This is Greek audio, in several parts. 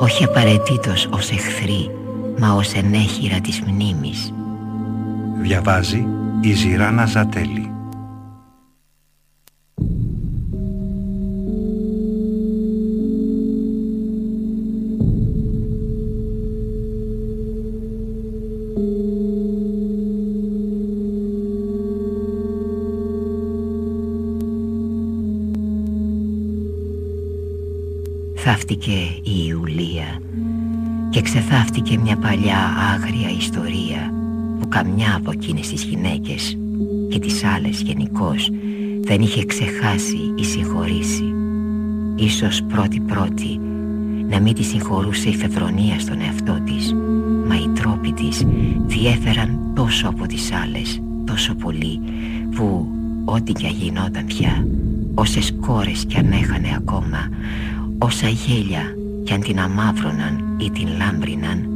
όχι απαραίτητος ως εχθροί, μα ως ενέχειρα της μνήμης. Διαβάζει η Ζηράνα Ζατέλη. Θαύτηκε η Ιουλία και ξεθάφτηκε μια παλιά άγρια ιστορία που καμιά από εκείνες τις γυναίκες και τις άλλες γενικώς δεν είχε ξεχάσει ή συγχωρήσει. Ίσως πρώτη-πρώτη να μην τη συγχωρούσε η φευρονία στον εαυτό της μα οι τρόποι της διέφεραν τόσο από τις άλλες τόσο πολύ που ό,τι κι γινόταν πια όσες κόρες κι αν έχανε ακόμα Όσα γέλια κι αν την αμαύρωναν ή την λάμπριναν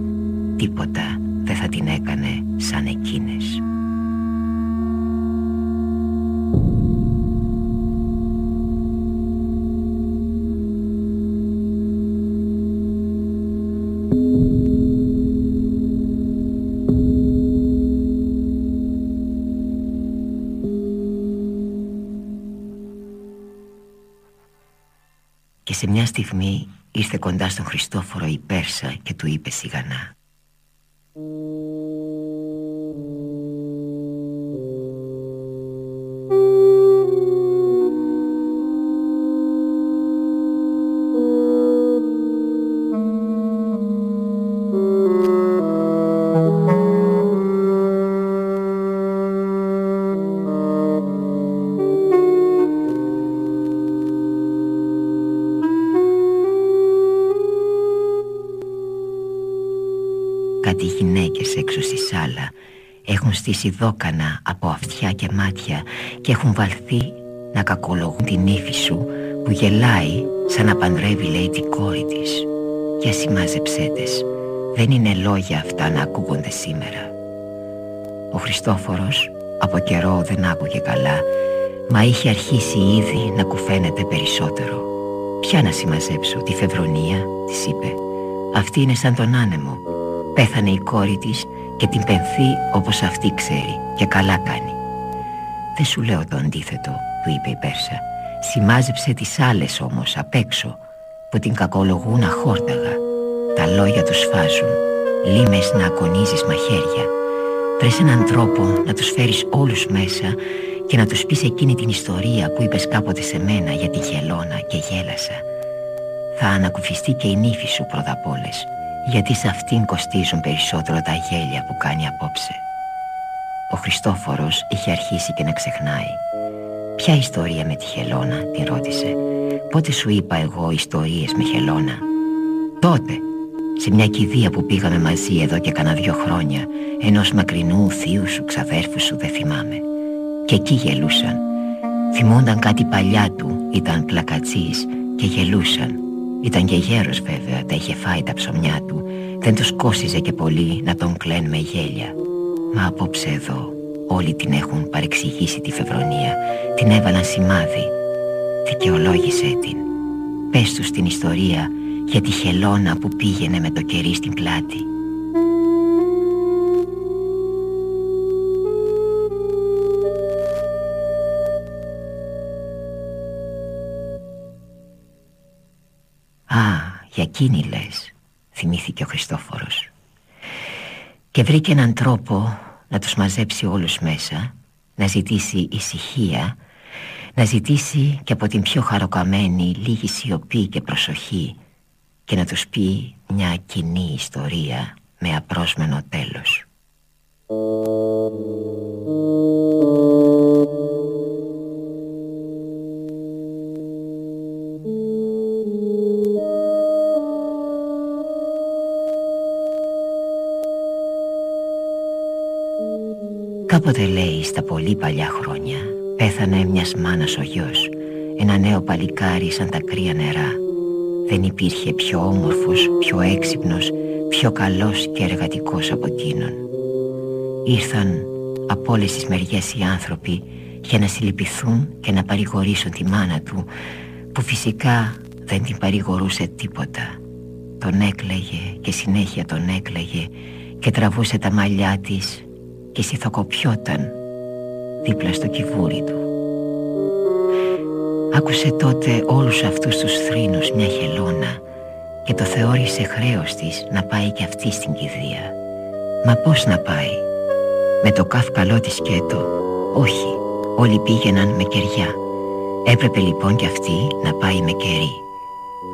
Τίποτα δεν θα την έκανε σαν εκείνες. Σε μια στιγμή ήρθε κοντά στον Χριστόφορο η Πέρσα και του είπε σιγανά στήσει δόκανα από αυτιά και μάτια και έχουν βαλθεί να κακολογούν την ύφη σου που γελάει σαν να παντρεύει λέει την κόρη της. Για σημάζεψέ Δεν είναι λόγια αυτά να ακούγονται σήμερα. Ο Χριστόφορος από καιρό δεν άκουγε καλά μα είχε αρχίσει ήδη να κουφαίνεται περισσότερο. Ποια να συμμαζέψω, τη φευρονία, της είπε. Αυτή είναι σαν τον άνεμο. Πέθανε η κόρη της και την πενθεί όπως αυτή ξέρει και καλά κάνει. Δεν σου λέω το αντίθετο, του είπε η Πέρσα. Σημάζεψε τις άλλες όμως απ' έξω που την κακολογούν αχόρταγα. Τα λόγια τους φάζουν, λίμες να ακονίζεις μαχαίρια. Βρες έναν τρόπο να τους φέρεις όλους μέσα και να τους πεις εκείνη την ιστορία που είπες κάποτε σε μένα για τη γελώνα και γέλασα. Θα ανακουφιστεί και η νύφη σου πρώτα απ' όλες γιατί σε αυτήν κοστίζουν περισσότερο τα γέλια που κάνει απόψε. Ο Χριστόφορος είχε αρχίσει και να ξεχνάει. «Ποια ιστορία με τη Χελώνα» την ρώτησε. «Πότε σου είπα εγώ ιστορίες με Χελώνα» «Τότε, σε μια κηδεία που πήγαμε μαζί εδώ και κάνα δυο χρόνια ενός μακρινού θείου σου ξαδέρφου σου δεν θυμάμαι. Και εκεί γελούσαν. Θυμούνταν κάτι παλιά του, ήταν πλακατσής και γελούσαν ήταν και γέρος βέβαια, τα είχε φάει τα ψωμιά του. Δεν τους κόσιζε και πολύ να τον κλαίνουν με γέλια. Μα απόψε εδώ όλοι την έχουν παρεξηγήσει τη φευρονία Την έβαλαν σημάδι. Δικαιολόγησέ την. Πες τους την ιστορία για τη χελώνα που πήγαινε με το κερί στην πλάτη Για εκείνη λες, θυμήθηκε ο Χριστόφορος. Και βρήκε έναν τρόπο να τους μαζέψει όλους μέσα, να ζητήσει ησυχία, να ζητήσει και από την πιο χαροκαμένη λίγη σιωπή και προσοχή και να τους πει μια κοινή ιστορία με απρόσμενο τέλος. Κάποτε λέει στα πολύ παλιά χρόνια Πέθανε μιας μάνας ο γιος. Ένα νέο παλικάρι σαν τα κρύα νερά. Δεν υπήρχε πιο όμορφος, πιο έξυπνος Πιο καλός και εργατικός από εκείνον. Ήρθαν από όλες τις μεριές οι άνθρωποι Για να συλληπιθούν και να παρηγορήσουν τη μάνα του Που φυσικά δεν την παρηγορούσε τίποτα. Τον έκλαιγε και συνέχεια τον έκλαιγε Και τραβούσε τα μαλλιά της και σιθοκοπιόταν δίπλα στο κυβούρι του. Άκουσε τότε όλους αυτούς τους θρήνους μια χελώνα και το θεώρησε χρέος της να πάει και αυτή στην κηδεία. Μα πώς να πάει, με το καύκαλό της σκέτο, όχι, όλοι πήγαιναν με κεριά. Έπρεπε λοιπόν κι αυτή να πάει με κερί.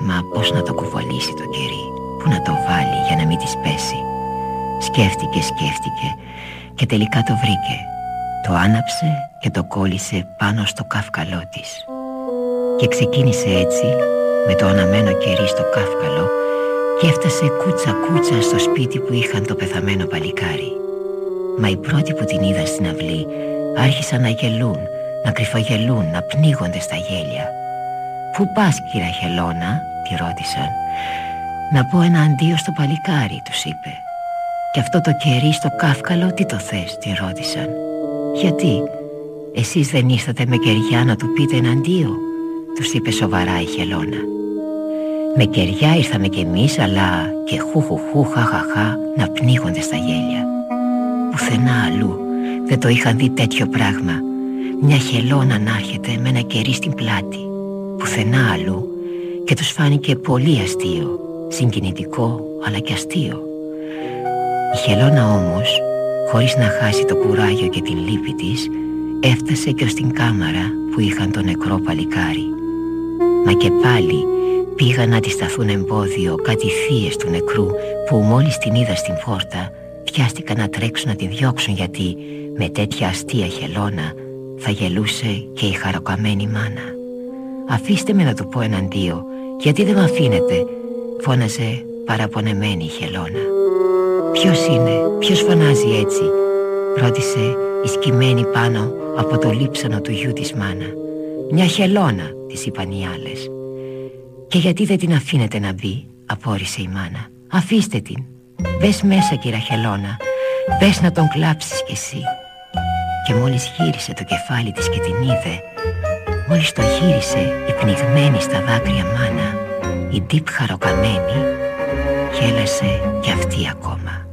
Μα πώς να το κουβαλήσει το κερί, πού να το βάλει για να μην της πέσει; Σκέφτηκε, σκέφτηκε και τελικά το βρήκε. Το άναψε και το κόλλησε πάνω στο καύκαλό της. Και ξεκίνησε έτσι με το αναμένο κερί στο καύκαλο και έφτασε κούτσα κούτσα στο σπίτι που είχαν το πεθαμένο παλικάρι. Μα οι πρώτοι που την είδαν στην αυλή άρχισαν να γελούν, να κρυφογελούν, να πνίγονται στα γέλια. «Πού πας κύρα Χελώνα» τη ρώτησαν. «Να πω ένα αντίο στο παλικάρι» τους είπε. «Και αυτό το κερί στο κάφκαλο τι το θες» τη ρώτησαν. «Γιατί, εσείς δεν ήρθατε με κεριά να του πείτε εναντίο» τους είπε σοβαρά η Χελώνα. «Με κεριά ήρθαμε κι εμείς αλλά και χου χα να πνίγονται στα γέλια. Πουθενά αλλού δεν το είχαν δει τέτοιο πράγμα. Μια χελώνα να έρχεται με ένα κερί στην πλάτη. Πουθενά αλλού και τους φάνηκε πολύ αστείο, συγκινητικό αλλά και αστείο. Η Χελώνα όμως χωρίς να χάσει το κουράγιο και την λύπη της, έφτασε και ως την κάμαρα που είχαν το νεκρό παλικάρι. Μα και πάλι πήγαν να αντισταθούν εμπόδιο κάτι θείες του νεκρού που μόλις την είδα στην πόρτα πιάστηκαν να τρέξουν να τη διώξουν γιατί με τέτοια αστεία χελώνα θα γελούσε και η χαροκαμένη μάνα. «Αφήστε με να του πω εναντίο, γιατί δεν με αφήνετε» φώναζε παραπονεμένη η χελώνα. «Ποιος είναι, ποιος φωνάζει έτσι» ρώτησε η σκημένη πάνω από το λείψανο του γιού της μάνα. «Μια χελώνα» της είπαν οι άλλες. «Και γιατί δεν την αφήνετε να μπει» απόρρισε η μάνα. «Αφήστε την. Μπες μέσα κύρα χελώνα. Μπες να τον κλάψεις κι εσύ». Και μόλις γύρισε το κεφάλι της και την είδε Μόλις το γύρισε η πνιγμένη στα δάκρυα μάνα Η ντύπ χαροκαμένη Γέλασε κι αυτή ακόμα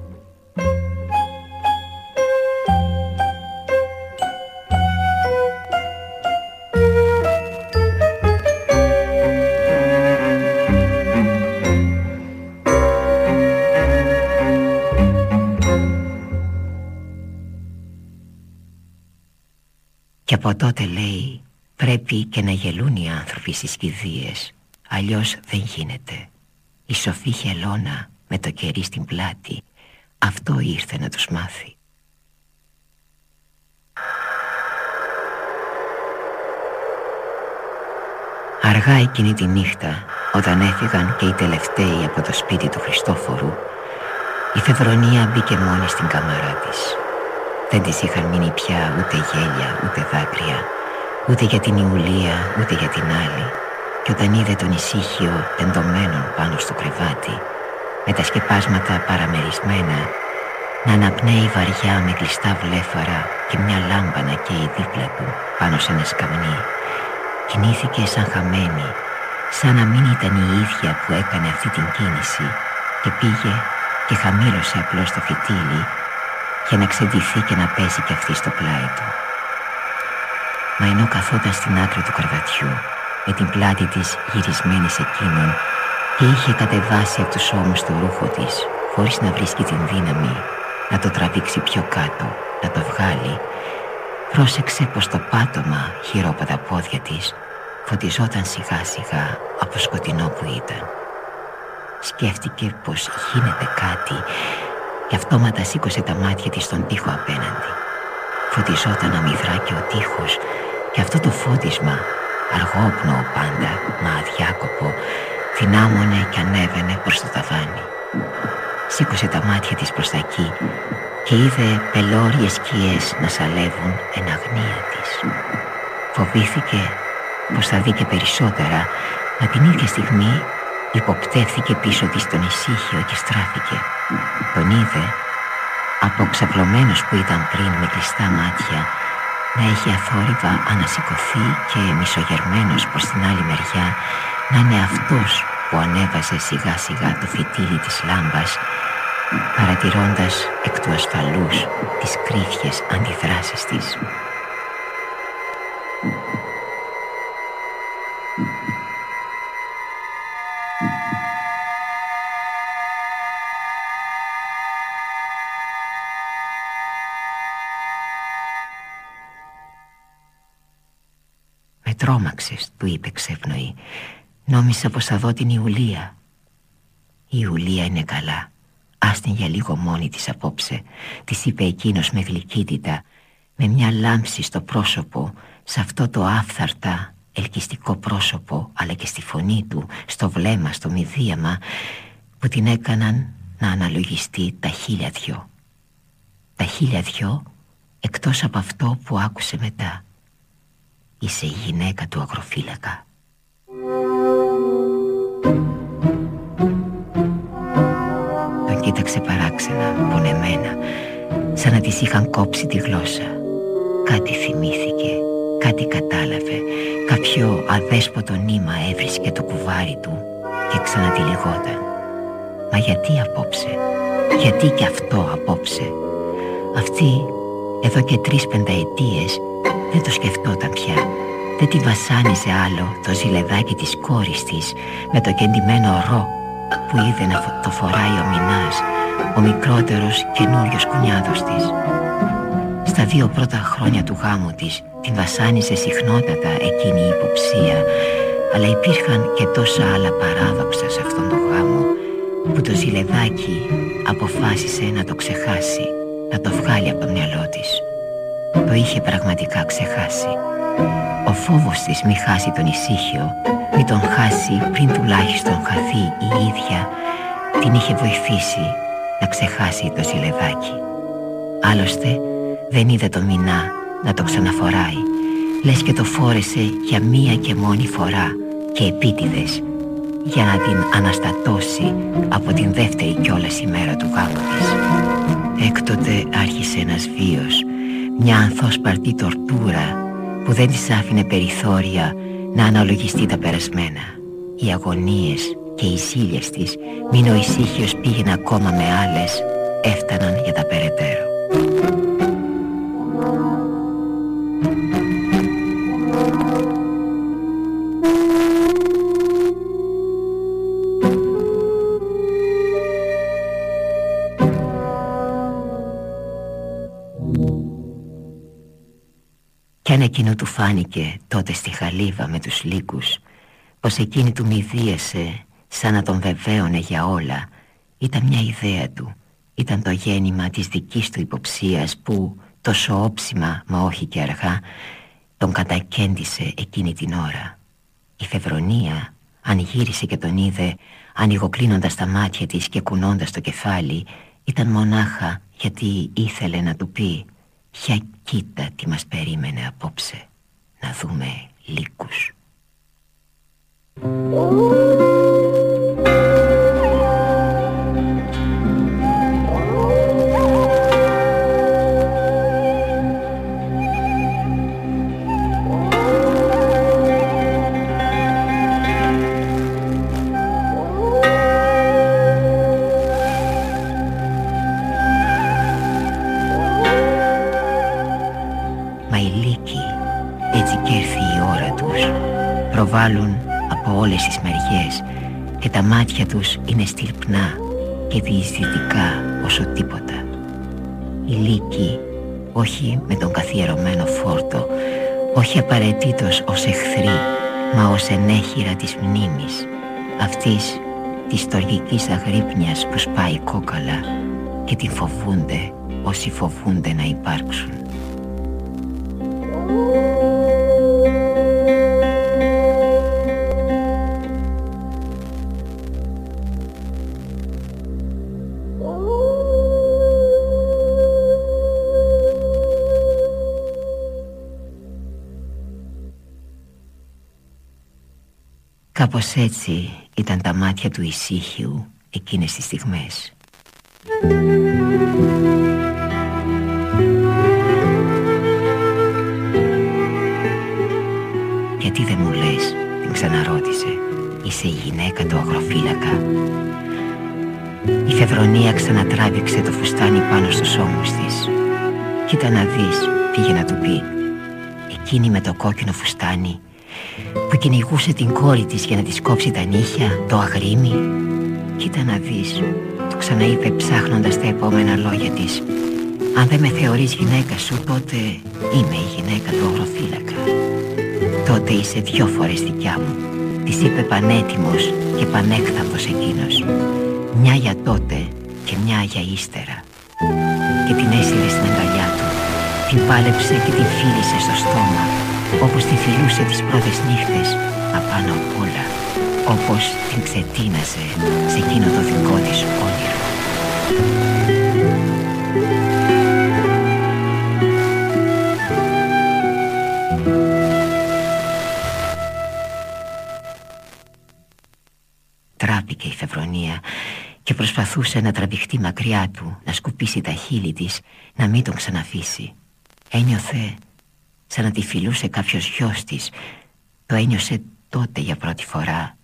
Και από τότε λέει πρέπει και να γελούν οι άνθρωποι στις κηδείες. Αλλιώς δεν γίνεται. Η σοφή χελώνα με το κερί στην πλάτη Αυτό ήρθε να τους μάθει. Αργά εκείνη τη νύχτα Όταν έφυγαν και οι τελευταίοι από το σπίτι του Χριστόφορου Η Φεβρονία μπήκε μόνη στην καμαρά της δεν της είχαν μείνει πια ούτε γέλια ούτε δάκρυα Ούτε για την Ιουλία ούτε για την άλλη. Και όταν είδε τον ησύχιο τεντωμένον πάνω στο κρεβάτι Με τα σκεπάσματα παραμερισμένα Να αναπνέει βαριά με κλειστά βλέφαρα Και μια λάμπα και η δίπλα του πάνω σε ένα σκαμνί Κινήθηκε σαν χαμένη Σαν να μην ήταν η ίδια που έκανε αυτή την κίνηση Και πήγε και χαμήλωσε απλώς το φυτίλι για να ξεντηθεί και να πέσει κι αυτή στο πλάι του. Μα ενώ καθόταν στην άκρη του κρεβατιού με την πλάτη της γυρισμένη σε εκείνον και είχε κατεβάσει από τους ώμους του ρούχο της χωρίς να βρίσκει την δύναμη να το τραβήξει πιο κάτω, να το βγάλει πρόσεξε πως το πάτωμα γύρω από τα πόδια της φωτιζόταν σιγά σιγά από σκοτεινό που ήταν. Σκέφτηκε πως γίνεται κάτι και αυτόματα σήκωσε τα μάτια της στον τοίχο απέναντι. Φωτιζόταν αμυδρά και ο τείχος και αυτό το φώτισμα, αργόπνοο πάντα, μα αδιάκοπο, δυνάμωνε και ανέβαινε προς το ταβάνι. σήκωσε τα μάτια της προς τα εκεί και είδε πελώριες σκιές να σαλεύουν εν αγνία της. Φοβήθηκε πως θα δει και περισσότερα, μα την ίδια στιγμή υποπτεύθηκε πίσω της τον ησύχιο και στράφηκε. Τον είδε, αποξαπλωμένος που ήταν πριν με κλειστά μάτια, να έχει αθόρυβα ανασηκωθεί και μισογερμένος προς την άλλη μεριά να είναι αυτός που ανέβαζε σιγά σιγά το φυτίλι της λάμπας παρατηρώντας εκ του ασφαλούς τις κρύφιες αντιδράσεις της. Με τρόμαξες, του είπε ξεπνοή. Νόμισα πως θα δω την Ιουλία. Η Ιουλία είναι καλά. Άστην για λίγο μόνη της απόψε, της είπε εκείνος με γλυκύτητα, με μια λάμψη στο πρόσωπο, σε αυτό το άφθαρτα, ελκυστικό πρόσωπο, αλλά και στη φωνή του, στο βλέμμα, στο μηδίαμα, που την έκαναν να αναλογιστεί τα χίλια δυο. Τα χίλια δυο, εκτός από αυτό που άκουσε μετά. Είσαι η γυναίκα του αγροφύλακα. κοίταξε παράξενα, πονεμένα, σαν να της είχαν κόψει τη γλώσσα. Κάτι θυμήθηκε, κάτι κατάλαβε, κάποιο αδέσποτο νήμα έβρισκε το κουβάρι του και ξανατυλιγόταν. Μα γιατί απόψε, γιατί και αυτό απόψε; Αυτή εδώ και τρεις πενταετίες δεν το σκεφτόταν πια. Δεν τη βασάνιζε άλλο το ζηλεδάκι της κόρης της με το κεντυμένο ρο που είδε να το φοράει ο Μινάς, ο μικρότερος καινούριος κουνιάδος της. Στα δύο πρώτα χρόνια του γάμου της την βασάνισε συχνότατα εκείνη η υποψία, αλλά υπήρχαν και τόσα άλλα παράδοξα σε αυτόν τον γάμο, που το ζηλεδάκι αποφάσισε να το ξεχάσει, να το βγάλει από το μυαλό της. Το είχε πραγματικά ξεχάσει. Ο φόβος της μη χάσει τον ησύχιο μη τον χάσει πριν τουλάχιστον χαθεί η ίδια την είχε βοηθήσει να ξεχάσει το ζηλεδάκι. Άλλωστε δεν είδε το μηνά να το ξαναφοράει λες και το φόρεσε για μία και μόνη φορά και επίτηδες για να την αναστατώσει από την δεύτερη κιόλας ημέρα του γάμου της. Έκτοτε άρχισε ένας βίος, μια ανθόσπαρτη τορτούρα που δεν της άφηνε περιθώρια να αναλογιστεί τα περασμένα. Οι αγωνίες και οι ζήλιες της, μην ο ησύχιος πήγαινε ακόμα με άλλες, έφταναν για τα περαιτέρω. Εκείνο του φάνηκε τότε στη χαλίβα με τους λύκους Πως εκείνη του μηδίασε σαν να τον βεβαίωνε για όλα. Ήταν μια ιδέα του. Ήταν το γέννημα της δικής του υποψίας που τόσο όψιμα μα όχι και αργά Τον κατακέντησε εκείνη την ώρα. Η Φεβρονία αν γύρισε και τον είδε ανοιγοκλίνοντας τα μάτια της και κουνώντας το κεφάλι Ήταν μονάχα γιατί ήθελε να του πει για κοίτα τι μας περίμενε απόψε. Να δούμε λύκους προβάλλουν από όλες τις μεριές και τα μάτια τους είναι στυλπνά και διεισδυτικά όσο τίποτα. Οι λύκοι, όχι με τον καθιερωμένο φόρτο, όχι απαραίτητος ως εχθροί, μα ως ενέχειρα της μνήμης, αυτής της στοργικής αγρύπνιας που σπάει κόκαλα και την φοβούνται όσοι φοβούνται να υπάρξουν. Κάπως έτσι ήταν τα μάτια του ησύχιου εκείνες τις στιγμές. Γιατί δεν μου λες, την ξαναρώτησε Είσαι η γυναίκα του αγροφύλακα Η Φεβρονία ξανατράβηξε το φουστάνι πάνω στους ώμους της. Κοίτα να δεις, πήγε να του πει. Εκείνη με το κόκκινο φουστάνι που κυνηγούσε την κόρη της για να της κόψει τα νύχια, το αγρίμι. Κοίτα να δεις, του ξαναείπε ψάχνοντας τα επόμενα λόγια της. Αν δεν με θεωρείς γυναίκα σου, τότε είμαι η γυναίκα του αγροφύλακα. Τότε είσαι δυο φορές δικιά μου. Της είπε πανέτοιμος και πανέκθαμβος εκείνος. Μια για τότε και μια για ύστερα. Και την έσυρε στην αγκαλιά του. Την πάλεψε και την φίλησε στο στόμα όπως τη φιλούσε τις πρώτες νύχτες απάνω απ' όλα όπως την ξετίνασε σε εκείνο το δικό της όνειρο. Τράπηκε η Φεβρονία και προσπαθούσε να τραβηχτεί μακριά του, να σκουπίσει τα χείλη της, να μην τον ξαναφήσει. Ένιωθε σαν να τη φιλούσε κάποιος γιος της. Το ένιωσε τότε για πρώτη φορά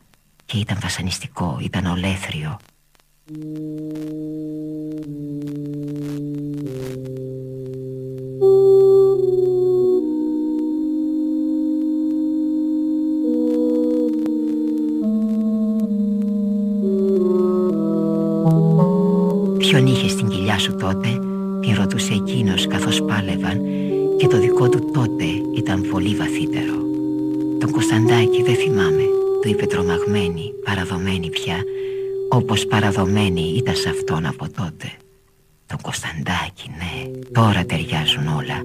Και ήταν βασανιστικό, ήταν ολέθριο. Ποιον είχε στην κοιλιά σου τότε Την ρωτούσε εκείνος καθώς πάλευαν και το δικό του τότε ήταν πολύ βαθύτερο. Τον Κωνσταντάκη δεν θυμάμαι Του είπε τρομαγμένη, παραδομένη πια Όπως παραδομένη ήταν σε αυτόν από τότε. Τον Κωνσταντάκη ναι Τώρα ταιριάζουν όλα.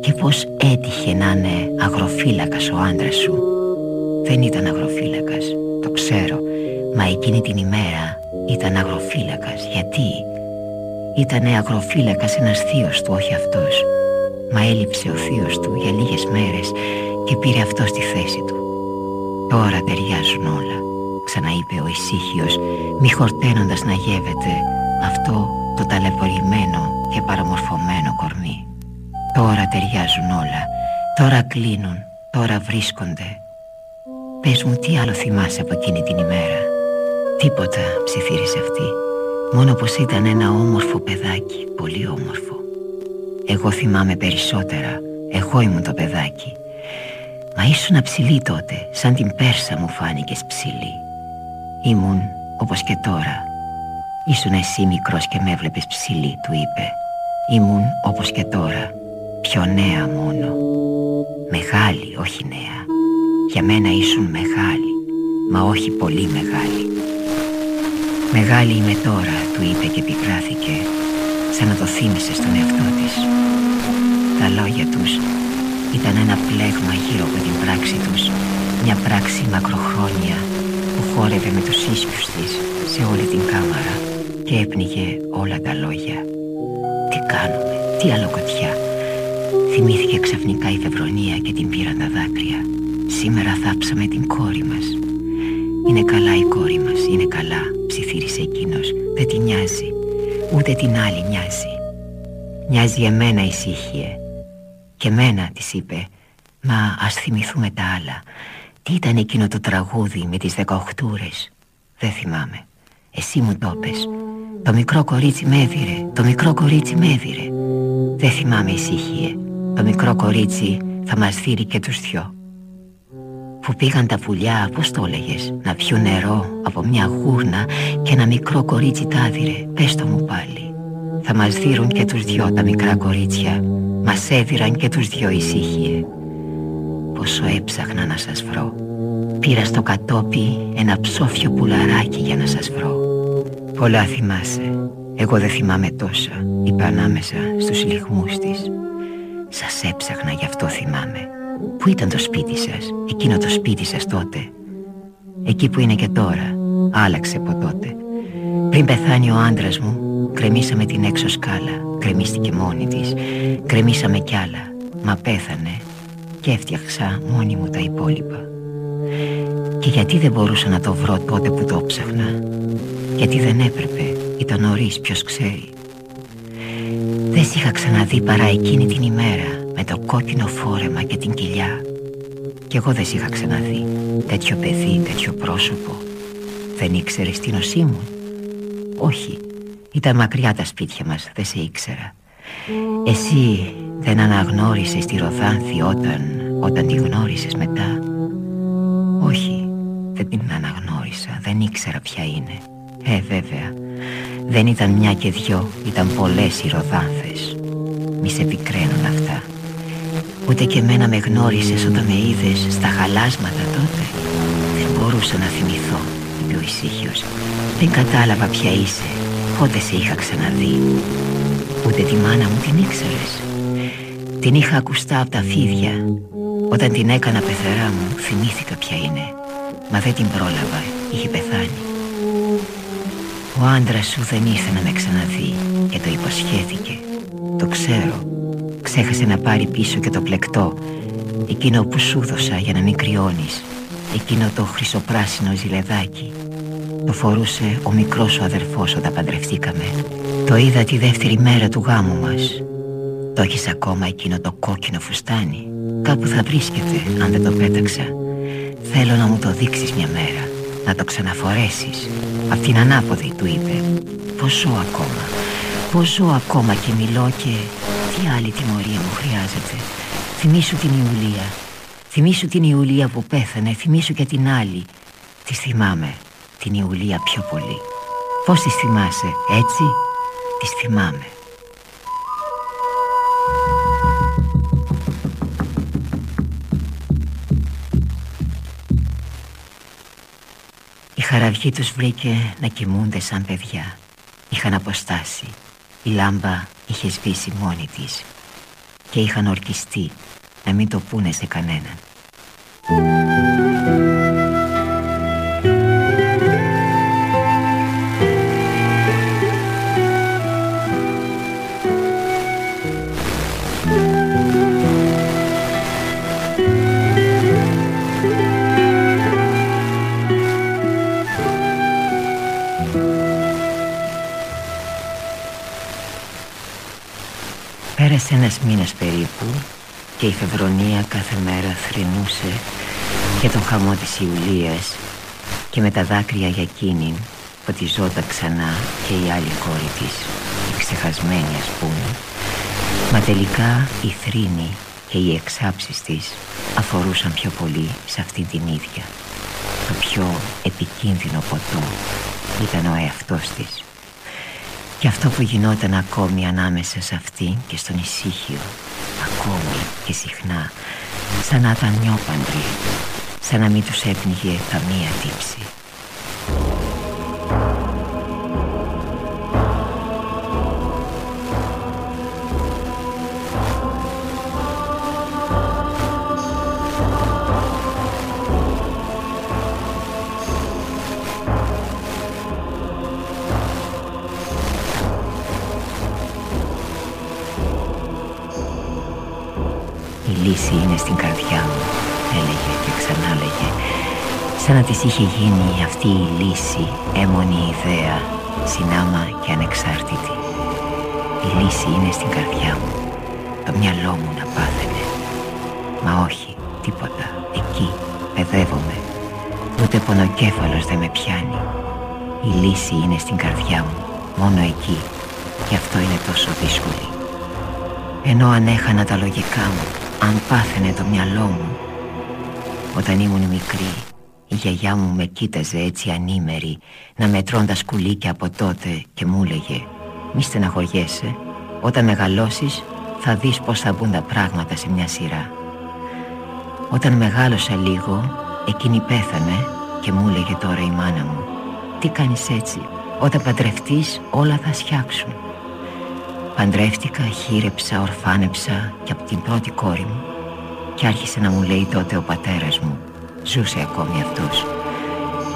Και πως έτυχε να είναι αγροφύλακας ο άντρας σου. Δεν ήταν αγροφύλακας Το ξέρω Μα εκείνη την ημέρα ήταν αγροφύλακας. Γιατί; Ήτανε αγροφύλακας ένας θείος του όχι αυτός Μα έλειψε ο θείος του για λίγες μέρες και πήρε αυτό στη θέση του. Τώρα ταιριάζουν όλα, ξαναείπε ο ησύχιος, μη χορταίνοντας να γεύεται αυτό το ταλαιπωρημένο και παραμορφωμένο κορμί. Τώρα ταιριάζουν όλα, τώρα κλείνουν, τώρα βρίσκονται. Πες μου τι άλλο θυμάσαι από εκείνη την ημέρα. Τίποτα, ψιθύρισε αυτή. Μόνο πως ήταν ένα όμορφο παιδάκι, πολύ όμορφο. Εγώ θυμάμαι περισσότερα. Εγώ ήμουν το παιδάκι. Μα ήσουν ψηλή τότε Σαν την Πέρσα μου φάνηκες ψηλή. Ήμουν όπως και τώρα. Ήσουν εσύ μικρός και με έβλεπες ψηλή Του είπε. Ήμουν όπως και τώρα Πιο νέα μόνο. Μεγάλη όχι νέα. Για μένα ήσουν μεγάλη Μα όχι πολύ μεγάλη. Μεγάλη είμαι τώρα Του είπε και πικράθηκε σαν να το θύμισε στον εαυτό της. Τα λόγια τους ήταν ένα πλέγμα γύρω από την πράξη τους, μια πράξη μακροχρόνια που χόρευε με τους ίσιους της σε όλη την κάμαρα και έπνιγε όλα τα λόγια. Τι κάνουμε, τι αλλοκοτιά. Θυμήθηκε ξαφνικά η Φεβρονία και την πήραν τα δάκρυα. Σήμερα θάψαμε την κόρη μας. Είναι καλά η κόρη μας, είναι καλά, ψιθύρισε εκείνος. Δεν τη νοιάζει. Ούτε την άλλη νοιάζει. Νοιάζει εμένα ησύχιε Και μένα της είπε Μα ας θυμηθούμε τα άλλα. Τι ήταν εκείνο το τραγούδι με τις δεκαοχτούρες Δεν θυμάμαι. Εσύ μου το πες. Το μικρό κορίτσι με έδιρε Το μικρό κορίτσι με έδιρε Δεν θυμάμαι ησύχιε Το μικρό κορίτσι θα μας δείρει και τους δυο που πήγαν τα πουλιά, πώς το έλεγες, να πιούν νερό από μια γούρνα και ένα μικρό κορίτσι τάδυρε, πες το μου πάλι. Θα μας δίρουν και τους δυο τα μικρά κορίτσια, μας έδιραν και τους δυο ησύχιε. Πόσο έψαχνα να σας βρω. Πήρα στο κατόπι ένα ψόφιο πουλαράκι για να σας βρω. Πολλά θυμάσαι, εγώ δεν θυμάμαι τόσα, είπα ανάμεσα στους λιγμούς της. Σας έψαχνα γι' αυτό θυμάμαι. Πού ήταν το σπίτι σας, εκείνο το σπίτι σας τότε; Εκεί που είναι και τώρα, άλλαξε από τότε. Πριν πεθάνει ο άντρας μου, κρεμίσαμε την έξω σκάλα. Κρεμίστηκε μόνη της, κρεμίσαμε κι άλλα. Μα πέθανε και έφτιαξα μόνη μου τα υπόλοιπα. Και Και γιατί δεν μπορούσα να το βρω τότε που το ψάχνα; Γιατί δεν έπρεπε, ήταν νωρίς, ποιος ξέρει. Δεν σ' είχα ξαναδεί παρά εκείνη την ημέρα Με το κόκκινο φόρεμα και την κοιλιά. Κι εγώ δεν σ' είχα ξαναδεί. Τέτοιο παιδί, τέτοιο πρόσωπο. Δεν ήξερες την οσή μου; Όχι, ήταν μακριά τα σπίτια μας, δεν σε ήξερα. Εσύ δεν αναγνώρισες τη Ροδάνθη όταν, όταν τη γνώρισες μετά; Όχι, δεν την αναγνώρισα, δεν ήξερα ποια είναι. Ε, βέβαια, δεν ήταν μια και δυο, ήταν πολλές οι Ροδάνθες. Μη σε πικραίνουν αυτά Ούτε και εμένα με γνώρισες όταν με είδες στα χαλάσματα τότε. Δεν μπορούσα να θυμηθώ, είπε ο ησύχιος. Δεν κατάλαβα ποια είσαι, πότε σε είχα ξαναδεί. Ούτε τη μάνα μου την ήξερες. Την είχα ακουστά από τα φίδια. Όταν την έκανα πεθερά μου θυμήθηκα ποια είναι. Μα δεν την πρόλαβα, είχε πεθάνει. Ο άντρας σου δεν ήρθε να με ξαναδεί Και το υποσχέθηκε. Το ξέρω Ξέχασε να πάρει πίσω και το πλεκτό. Εκείνο που σου δώσα για να μην κρυώνεις. Εκείνο το χρυσοπράσινο ζηλεδάκι. Το φορούσε ο μικρός σου αδερφός όταν παντρευτήκαμε. Το είδα τη δεύτερη μέρα του γάμου μας. Το έχεις ακόμα εκείνο το κόκκινο φουστάνι. Κάπου θα βρίσκεται αν δεν το πέταξα. Θέλω να μου το δείξεις μια μέρα. Να το ξαναφορέσεις. Απ' την ανάποδη του είπε. Πώς ζω ακόμα. Πώς ζω ακόμα και μιλώ και Τι άλλη τιμωρία μου χρειάζεται. Θυμήσου την Ιουλία. Θυμήσου την Ιουλία που πέθανε. Θυμήσου και την άλλη. Τη θυμάμαι Την Ιουλία πιο πολύ. Πώς τη θυμάσαι έτσι; Της θυμάμαι. Η χαραυγή τους βρήκε να κοιμούνται σαν παιδιά. Είχαν αποστάσει. Η λάμπα είχες σβήσει μόνη της Και είχαν ορκιστεί να μην το πούνε σε κανέναν ένας μήνας περίπου και η Φεβρονία κάθε μέρα θρυνούσε για τον χαμό της Ιουλίας και με τα δάκρυα για εκείνη ποτιζόταν ξανά και η άλλη κόρη της, η ξεχασμένη ας πούμε. Μα τελικά η θρήνη και οι εξάψεις της αφορούσαν πιο πολύ σε αυτή την ίδια. Το πιο επικίνδυνο ποτό ήταν ο εαυτός της και αυτό που γινόταν ακόμη ανάμεσα σε αυτήν και στον ησύχιο Ακόμη και συχνά Σαν να ήταν νιόπαντροι Σαν να μην τους έπνιγε καμία τύψη Σαν να της είχε γίνει αυτή η λύση Έμονη ιδέα Συνάμα και ανεξάρτητη. Η λύση είναι στην καρδιά μου Το μυαλό μου να πάθαινε. Μα όχι, τίποτα. Εκεί παιδεύομαι. Ούτε πονοκέφαλος δεν με πιάνει. Η λύση είναι στην καρδιά μου Μόνο εκεί. Γι' αυτό είναι τόσο δύσκολη. Ενώ ανέχανα τα λογικά μου αν πάθαινε το μυαλό μου Όταν ήμουν μικρή Η γιαγιά μου με κοίταζε έτσι ανήμερη Να μετρώντα τα σκουλίκια από τότε Και μου έλεγε Μη στεναχωριέσαι Όταν μεγαλώσεις θα δεις πως θα μπουν τα πράγματα σε μια σειρά Όταν μεγάλωσα λίγο Εκείνη πέθανε Και μου έλεγε τώρα η μάνα μου Τι κάνεις έτσι Όταν παντρευτείς όλα θα σιάξουν Παντρεύτηκα, χείρεψα, ορφάνεψα και από την πρώτη κόρη μου και άρχισε να μου λέει τότε ο πατέρας μου Ζούσε ακόμη αυτός.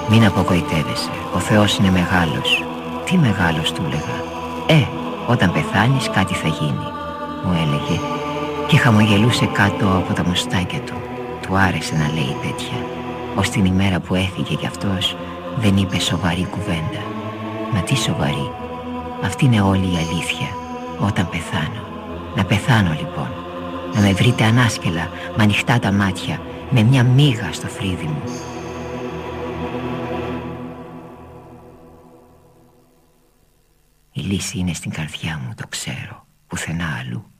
Μην απογοητεύεσαι, ο Θεός είναι μεγάλος. Τι μεγάλος του έλεγα. Ε, όταν πεθάνεις κάτι θα γίνει Μου έλεγε και χαμογελούσε κάτω από τα μουστάκια του. Του άρεσε να λέει τέτοια Ως την ημέρα που έφυγε κι αυτός δεν είπε σοβαρή κουβέντα. Μα τι σοβαρή. Αυτή είναι όλη η αλήθεια Όταν πεθάνω. Να πεθάνω λοιπόν. Να με βρείτε ανάσκελα Με ανοιχτά τα μάτια Με μια μίγα στο φρύδι μου Η λύση είναι στην καρδιά μου, το ξέρω, πουθενά αλλού.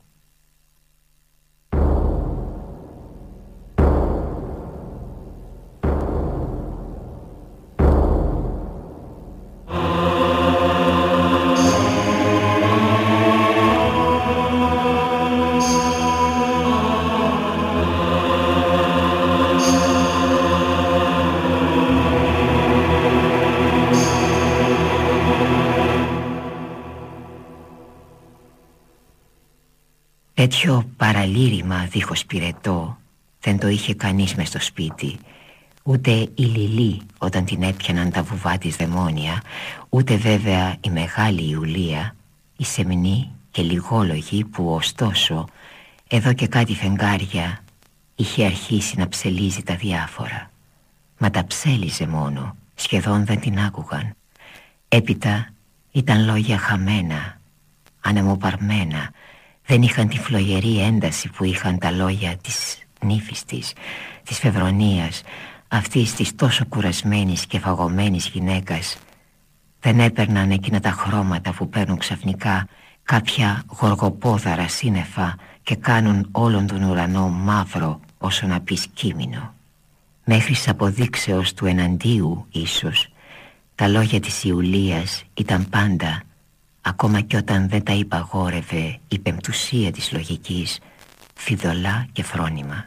Τέτοιο παραλήρημα δίχως πυρετό δεν το είχε κανείς μες στο σπίτι. Ούτε η Λιλή όταν την έπιαναν τα βουβά της δαιμόνια Ούτε βέβαια η μεγάλη Ιουλία Η σεμνή και λιγόλογη που ωστόσο Εδώ και κάτι φεγγάρια Είχε αρχίσει να ψελίζει τα διάφορα. Μα τα ψέλιζε μόνο Σχεδόν δεν την άκουγαν. Έπειτα ήταν λόγια χαμένα Ανεμοπαρμένα δεν είχαν τη φλογερή ένταση που είχαν τα λόγια της νύφης της, της Φεβρονίας, αυτής της τόσο κουρασμένης και φαγωμένης γυναίκας. Δεν έπαιρναν εκείνα τα χρώματα που παίρνουν ξαφνικά κάποια γοργοπόδαρα σύννεφα και κάνουν όλον τον ουρανό μαύρο όσο να πεις κείμενο. Μέχρι σ' αποδείξεως του εναντίου ίσως, τα λόγια της Ιουλίας ήταν πάντα Ακόμα κι όταν δεν τα υπαγόρευε η πεμπτουσία της λογικής Φιδωλά και φρόνημα.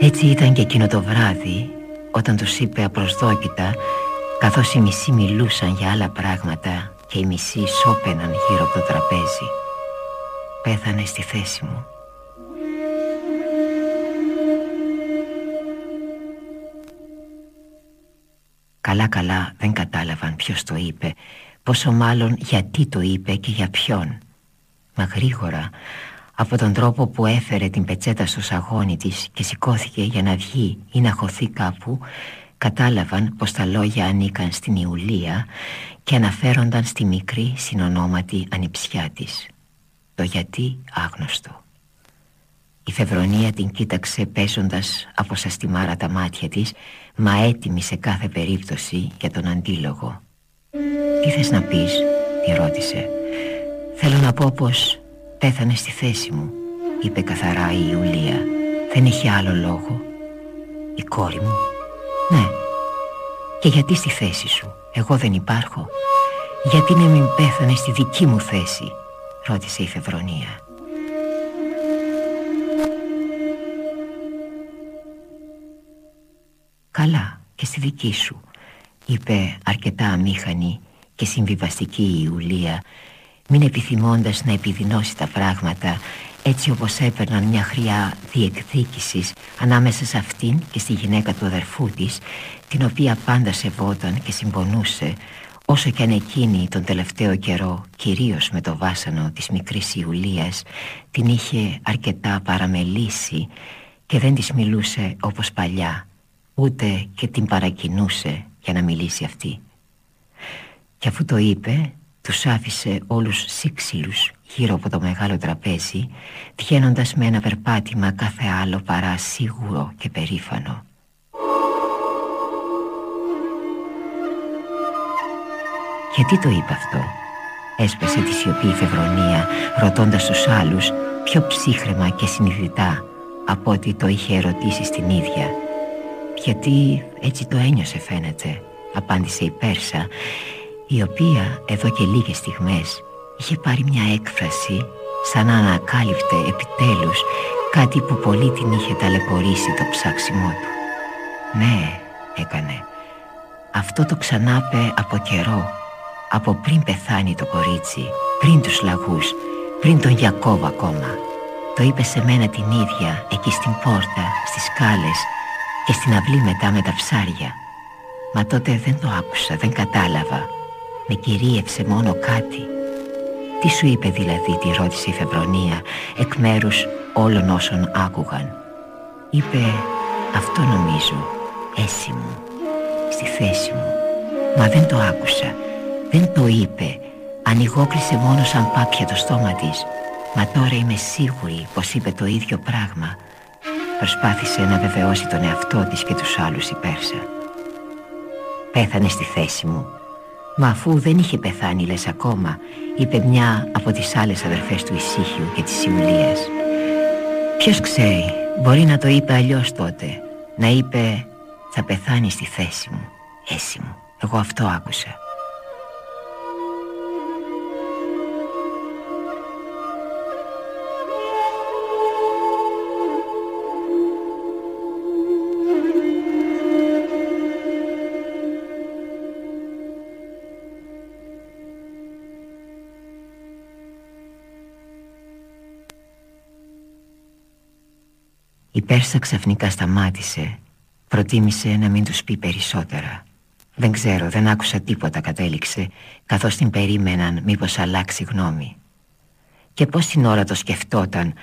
Έτσι ήταν και εκείνο το βράδυ Όταν τους είπε απροσδόκητα Καθώς οι μισοί μιλούσαν για άλλα πράγματα Και οι μισοί σώπαιναν γύρω από το τραπέζι. Πέθανε στη θέση μου Καλά καλά δεν κατάλαβαν ποιος το είπε. Πόσο μάλλον γιατί το είπε και για ποιον. Μα γρήγορα από τον τρόπο που έφερε την πετσέτα στο σαγόνι της Και σηκώθηκε για να βγει ή να χωθεί κάπου Κατάλαβαν πως τα λόγια ανήκαν στην Ιουλία Και αναφέρονταν στη μικρή συνονόματη ανιψιά της. Το γιατί άγνωστο η Φεβρονία την κοίταξε παίζοντας από σαστιμάρα τα μάτια της Μα έτοιμη σε κάθε περίπτωση για τον αντίλογο. «Τι θες να πεις» τη ρώτησε. «Θέλω να πω πως πέθανε στη θέση μου» είπε καθαρά η Ιουλία. «Δεν έχει άλλο λόγο» «Η κόρη μου» «Ναι» «Και γιατί στη θέση σου, εγώ δεν υπάρχω» «Γιατί να μην πέθανε στη δική μου θέση» ρώτησε η Φεβρονία «Καλά και στη δική σου» είπε αρκετά αμήχανη και συμβιβαστική η Ιουλία μην επιθυμώντας να επιδεινώσει τα πράγματα έτσι όπως έπαιρναν μια χρειά διεκδίκησης ανάμεσα σε αυτήν και στη γυναίκα του αδερφού της την οποία πάντα σεβόταν και συμπονούσε όσο κι αν εκείνη τον τελευταίο καιρό κυρίως με το βάσανο της μικρής Ιουλίας την είχε αρκετά παραμελήσει και δεν της μιλούσε όπως παλιά ούτε και την παρακινούσε για να μιλήσει αυτή. Και αφού το είπε, τους άφησε όλους σύξυλους γύρω από το μεγάλο τραπέζι, βγαίνοντας με ένα περπάτημα κάθε άλλο παρά σίγουρο και περήφανο. Γιατί το είπε αυτό, έσπασε τη σιωπή η Φεβρονία, ρωτώντας τους άλλους πιο ψύχρεμα και συνειδητά από ότι το είχε ερωτήσει στην ίδια γιατί έτσι το ένιωσε φαίνεται Απάντησε η Πέρσα Η οποία εδώ και λίγες στιγμές Είχε πάρει μια έκφραση Σαν να ανακάλυπτε επιτέλους Κάτι που πολύ την είχε ταλαιπωρήσει το ψάξιμό του. Ναι έκανε. Αυτό το ξανάπε από καιρό Από πριν πεθάνει το κορίτσι Πριν τους λαγούς Πριν τον Γιακώβ ακόμα. Το είπε σε μένα την ίδια Εκεί στην πόρτα, στις σκάλες και στην αυλή μετά με τα ψάρια. Μα τότε δεν το άκουσα, δεν κατάλαβα. Με κυρίευσε μόνο κάτι. Τι σου είπε δηλαδή, τη ρώτησε η Φεβρονία εκ μέρους όλων όσων άκουγαν. Είπε, αυτό νομίζω, έσυ μου, στη θέση μου. Μα δεν το άκουσα, δεν το είπε. Ανοιγόκλεισε μόνο σαν πάπια το στόμα της. Μα τώρα είμαι σίγουρη πως είπε το ίδιο πράγμα. Προσπάθησε να βεβαιώσει τον εαυτό της και τους άλλους η Πέρσα. Πέθανε στη θέση μου. Μα αφού δεν είχε πεθάνει λες ακόμα, είπε μια από τις άλλες αδερφές του Ισύχιου και της Ιουλίας. Ποιος ξέρει, μπορεί να το είπε αλλιώς τότε. Να είπε θα πεθάνει στη θέση μου, έσυ μου. Εγώ αυτό άκουσα. Η Πέρσα ξαφνικά σταμάτησε Προτίμησε να μην τους πει περισσότερα. Δεν ξέρω, δεν άκουσα τίποτα κατέληξε Καθώς την περίμεναν μήπως αλλάξει γνώμη. Και πως την ώρα το σκεφτόταν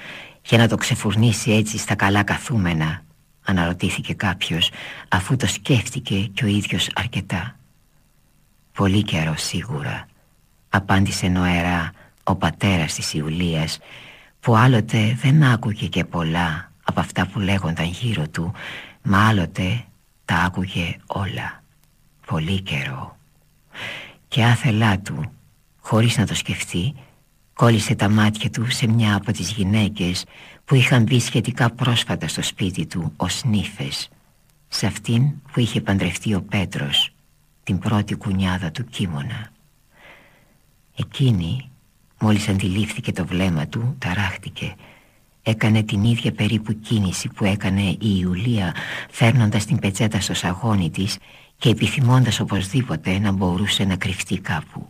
Για να το ξεφουρνήσει έτσι στα καλά καθούμενα Αναρωτήθηκε κάποιος Αφού το σκέφτηκε και ο ίδιος αρκετά. Πολύ καιρό σίγουρα Απάντησε νοερά ο πατέρας της Ιουλίας Που άλλοτε δεν άκουγε και πολλά από αυτά που λέγονταν γύρω του Μα άλλοτε τα άκουγε όλα Πολύ καιρό. Και άθελά του Χωρίς να το σκεφτεί Κόλλησε τα μάτια του σε μια από τις γυναίκες Που είχαν μπει σχετικά πρόσφατα στο σπίτι του Ως νύφες Σε αυτήν που είχε παντρευτεί ο Πέτρος Την πρώτη κουνιάδα του κίμωνα Εκείνη Μόλις αντιλήφθηκε το βλέμμα του Ταράχτηκε Έκανε την ίδια περίπου κίνηση που έκανε η Ιουλία φέρνοντας την πετσέτα στο σαγόνι της και επιθυμώντας οπωσδήποτε να μπορούσε να κρυφτεί κάπου.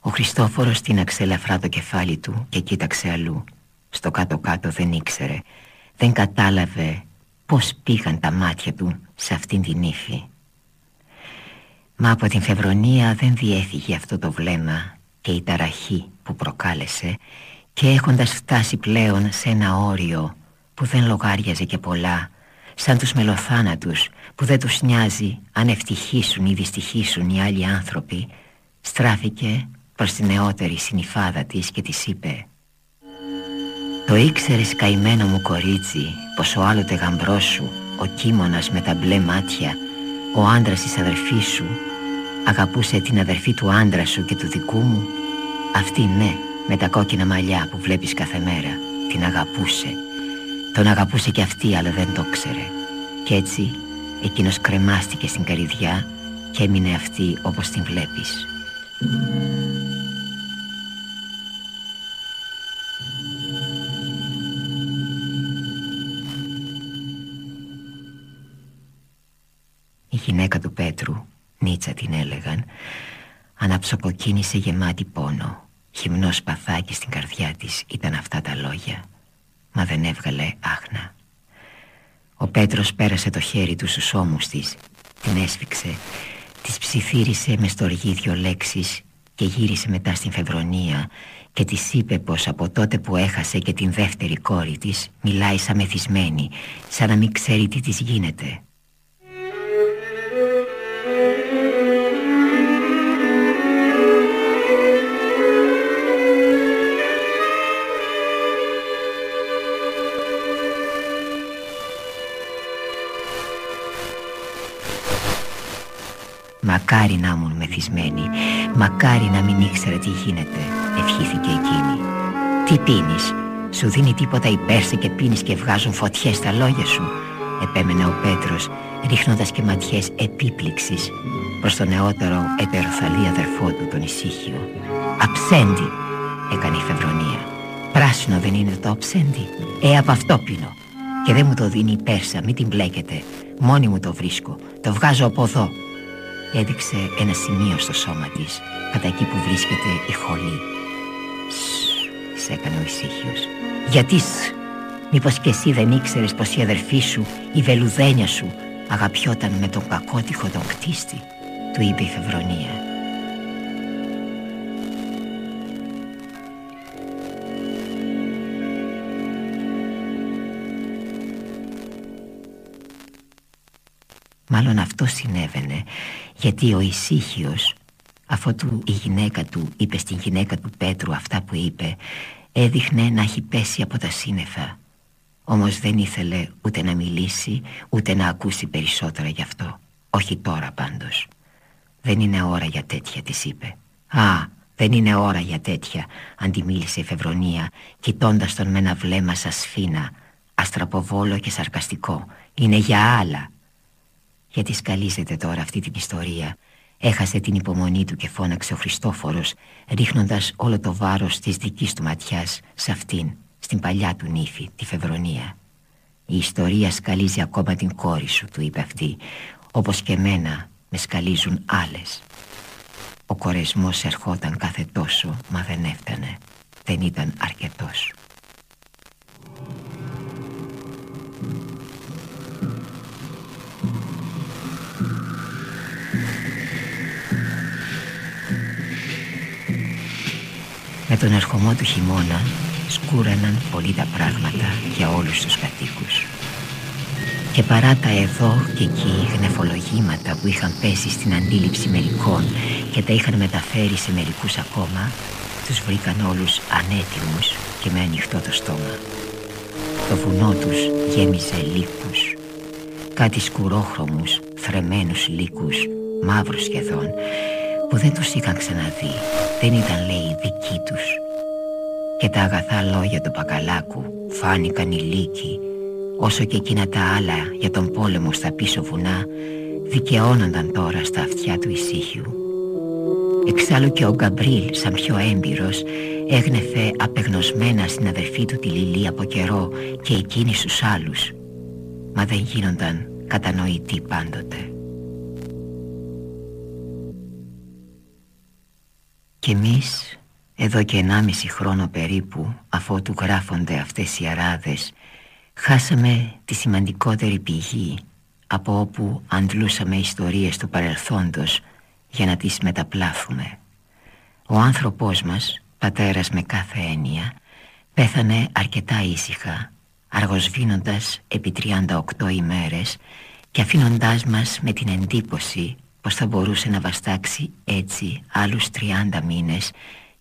Ο Χριστόφορος τίναξε ελαφρά το κεφάλι του και κοίταξε αλλού. Στο κάτω-κάτω δεν ήξερε, δεν κατάλαβε πώς πήγαν τα μάτια του σε αυτήν την ύφη. Μα από την Φεβρονία δεν διέφυγε αυτό το βλέμμα και η ταραχή που προκάλεσε και έχοντας φτάσει πλέον σε ένα όριο που δεν λογάριαζε και πολλά Σαν τους μελοθάνατους που δεν τους νοιάζει αν ευτυχήσουν ή δυστυχήσουν οι άλλοι άνθρωποι Στράφηκε προς την νεότερη συνυφάδα της και της είπε «Το ήξερες καημένο μου κορίτσι πως ο άλλοτε γαμπρός σου, ο κίμωνας με τα μπλε μάτια, ο άντρας της αδερφής σου Αγαπούσε την αδερφή του άντρα σου και του δικού μου; Αυτή ναι με τα κόκκινα μαλλιά που βλέπεις κάθε μέρα Την αγαπούσε. Τον αγαπούσε και αυτή αλλά δεν το ξέρε Κι έτσι εκείνος κρεμάστηκε στην καρδιά Και έμεινε αυτή όπως την βλέπεις. Η γυναίκα του Πέτρου, Νίτσα την έλεγαν Αναψοκοκκίνησε γεμάτη πόνο Χυμνό σπαθάκι στην καρδιά της ήταν αυτά τα λόγια Μα δεν έβγαλε άχνα. Ο Πέτρος πέρασε το χέρι του στους ώμους της Την έσφιξε Της ψιθύρισε με στοργή δυο λέξεις Και γύρισε μετά στην Φεβρονία Και της είπε πως από τότε που έχασε και την δεύτερη κόρη της Μιλάει σαν μεθυσμένη Σαν να μην ξέρει τι της γίνεται Μακάρι να ήμουν μεθυσμένη. Μακάρι να μην ήξερα τι γίνεται. Ευχήθηκε εκείνη. Τι πίνεις; Σου δίνει τίποτα υπέρσε και πίνεις και βγάζουν φωτιές στα λόγια σου; Επέμενε ο Πέτρος Ρίχνοντας και ματιές επίπληξης Προς τον νεότερο ετεροθαλή αδερφό του τον ησύχιο Αψέντη Έκανε η Φεβρονία Πράσινο δεν είναι το αψέντη. Ε από αυτό πίνω. Και δεν μου το δίνει η Πέρσα Μην την μπλέκετε. Μόνη μου το βρίσκω. Το βγάζω από εδώ Έδειξε ένα σημείο στο σώμα της Κατά εκεί που βρίσκεται η χολή. Σ, έκανε ο ησύχιος. Γιατί σ, μήπως και εσύ δεν ήξερες πως η αδερφή σου Η βελουδένια σου Αγαπιόταν με τον κακότυχο τον κτίστη Του είπε η Φεβρονία Μάλλον αυτό συνέβαινε γιατί ο ησύχιος αφότου η γυναίκα του είπε στην γυναίκα του Πέτρου αυτά που είπε έδειχνε να έχει πέσει από τα σύννεφα. Όμως δεν ήθελε ούτε να μιλήσει ούτε να ακούσει περισσότερα γι' αυτό. Όχι τώρα πάντως. Δεν είναι ώρα για τέτοια της είπε. Α, δεν είναι ώρα για τέτοια αντιμίλησε η Φεβρονία κοιτώντας τον με ένα βλέμμα σαν σφίνα αστραποβόλο και σαρκαστικό. Είναι για άλλα Γιατί σκαλίζεται τώρα αυτή την ιστορία Έχασε την υπομονή του και φώναξε ο Χριστόφορος ρίχνοντας όλο το βάρος της δικής του ματιάς σε αυτήν, στην παλιά του νύφη, τη Φεβρονία. Η ιστορία σκαλίζει ακόμα την κόρη σου, του είπε αυτή, όπως και εμένα με σκαλίζουν άλλες. Ο κορεσμός ερχόταν κάθε τόσο, μα δεν έφτανε. Δεν ήταν αρκετός. Τον ερχομό του χειμώνα σκούραναν πολύ τα πράγματα για όλους τους κατοίκους. Και παρά τα εδώ και εκεί γνεφολογήματα που είχαν πέσει στην αντίληψη μερικών και τα είχαν μεταφέρει σε μερικούς ακόμα, τους βρήκαν όλους ανέτοιμους και με ανοιχτό το στόμα. Το βουνό τους γέμιζε λύκους, κάτι σκουρόχρωμους, θρεμένους λύκους, μαύρους σχεδόν, που δεν τους είχαν ξαναδεί, δεν ήταν λέει δικοί τους. Και τα αγαθά λόγια του Πακαλάκου φάνηκαν οι λύκοι όσο και εκείνα τα άλλα για τον πόλεμο στα πίσω βουνά δικαιώνονταν τώρα στα αυτιά του ησύχιου. Εξάλλου και ο Γκαμπρίλ σαν πιο έμπειρος έγνεφε απεγνωσμένα στην αδερφή του τη Λιλή από καιρό και εκείνη στους άλλους μα δεν γίνονταν κατανοητοί πάντοτε. Κι εμείς εδώ και ενάμιση χρόνο περίπου αφότου γράφονται αυτές οι αράδες Χάσαμε τη σημαντικότερη πηγή από όπου αντλούσαμε ιστορίες του παρελθόντος για να τις μεταπλάθουμε. Ο άνθρωπός μας, πατέρας με κάθε έννοια, πέθανε αρκετά ήσυχα, αργοσβήνοντας επί 38 ημέρες και αφήνοντάς μας με την εντύπωση πως θα μπορούσε να βαστάξει έτσι άλλους 30 μήνες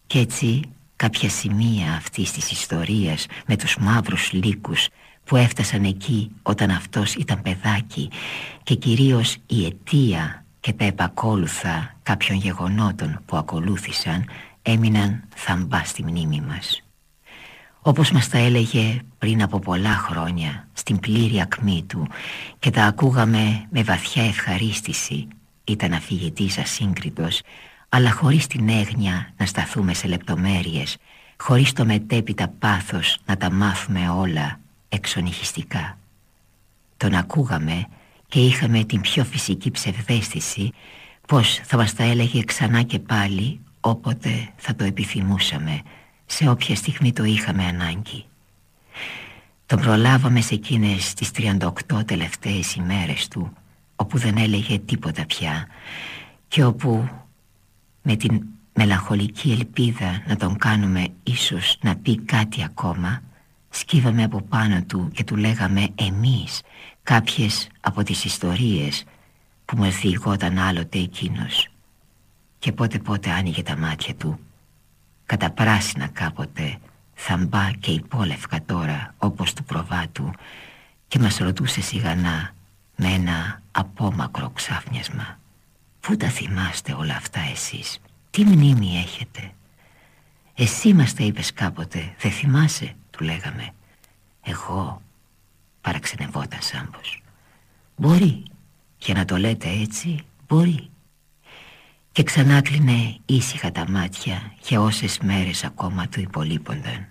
και έτσι κάποια σημεία αυτής της ιστορίας με τους μαύρους λύκους που έφτασαν εκεί όταν αυτός ήταν παιδάκι και κυρίως η αιτία και τα επακόλουθα κάποιων γεγονότων που ακολούθησαν έμειναν θαμπά στη μνήμη μας. Όπως μας τα έλεγε πριν από πολλά χρόνια στην πλήρη ακμή του και τα ακούγαμε με βαθιά ευχαρίστηση ήταν αφηγητής ασύγκριτος αλλά χωρίς την έγνοια να σταθούμε σε λεπτομέρειες χωρίς το μετέπειτα πάθος να τα μάθουμε όλα εξονυχιστικά. Τον ακούγαμε και είχαμε την πιο φυσική ψευδέστηση πως θα μας τα έλεγε ξανά και πάλι όποτε θα το επιθυμούσαμε, σε όποια στιγμή το είχαμε ανάγκη. Τον προλάβαμε σε εκείνες τις 38 τελευταίες ημέρες του, όπου δεν έλεγε τίποτα πια και όπου με την μελαγχολική ελπίδα να τον κάνουμε ίσως να πει κάτι ακόμα σκύβαμε από πάνω του και του λέγαμε εμείς κάποιες από τις ιστορίες που μας διηγόταν άλλοτε εκείνος. Και πότε πότε άνοιγε τα μάτια του. Κατά πράσινα κάποτε θαμπά και υπόλευκα τώρα όπως του προβάτου και μας ρωτούσε σιγανά με ένα απόμακρο ξάφνιασμα. Πού τα θυμάστε όλα αυτά εσείς; Τι μνήμη έχετε; Εσύ μας τα είπες κάποτε Δεν θυμάσαι του λέγαμε. Εγώ παραξενευόταν Σάμπος. Μπορεί για να το λέτε έτσι μπορεί. Και ξανά κλείνε ήσυχα τα μάτια για όσες μέρες ακόμα του υπολείπονταν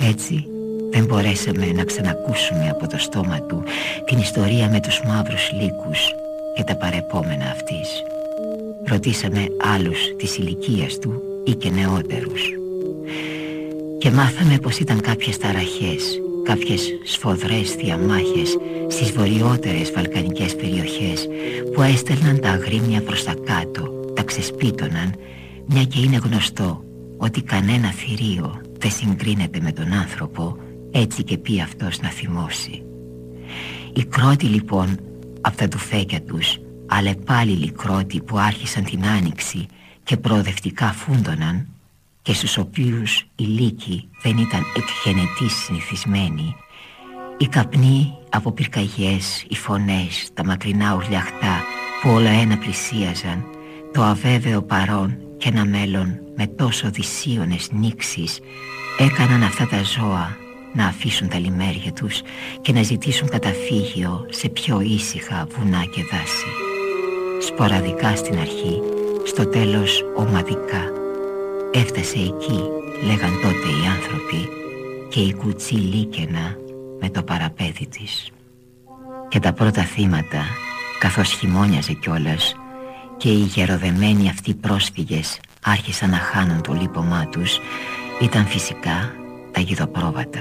Έτσι δεν μπορέσαμε να ξανακούσουμε από το στόμα του την ιστορία με τους μαύρους λύκους και τα παρεπόμενα αυτής. Ρωτήσαμε άλλους της ηλικίας του ή και νεότερους. Και μάθαμε πως ήταν κάποιες ταραχές, κάποιες σφοδρές διαμάχες στις βορειότερες βαλκανικές περιοχές που έστελναν τα αγρίμια προς τα κάτω, τα ξεσπίτωναν, μια και είναι γνωστό ότι κανένα θηρίο δεν συγκρίνεται με τον άνθρωπο έτσι και πει αυτός να θυμώσει. Οι κρότοι λοιπόν από τα τουφέκια τους αλλά πάλι κρότοι που άρχισαν την άνοιξη και προοδευτικά φούντωναν και στους οποίους οι λύκοι δεν ήταν εκγενετής συνηθισμένοι οι καπνοί από πυρκαγιές, οι φωνές, τα μακρινά ουρλιαχτά που όλα ένα πλησίαζαν το αβέβαιο παρόν και ένα μέλλον με τόσο δυσίωνες νήξεις έκαναν αυτά τα ζώα να αφήσουν τα λιμέρια τους και να ζητήσουν καταφύγιο σε πιο ήσυχα βουνά και δάση. Σποραδικά στην αρχή, στο τέλος ομαδικά. Έφτασε εκεί, λέγαν τότε οι άνθρωποι, και η κουτσή λίκαινα με το παραπέδι της. Και τα πρώτα θύματα, καθώς χειμώνιαζε κιόλας, και οι γεροδεμένοι αυτοί πρόσφυγες άρχισαν να χάνουν το λίπωμά τους, ήταν φυσικά τα γιδοπρόβατα.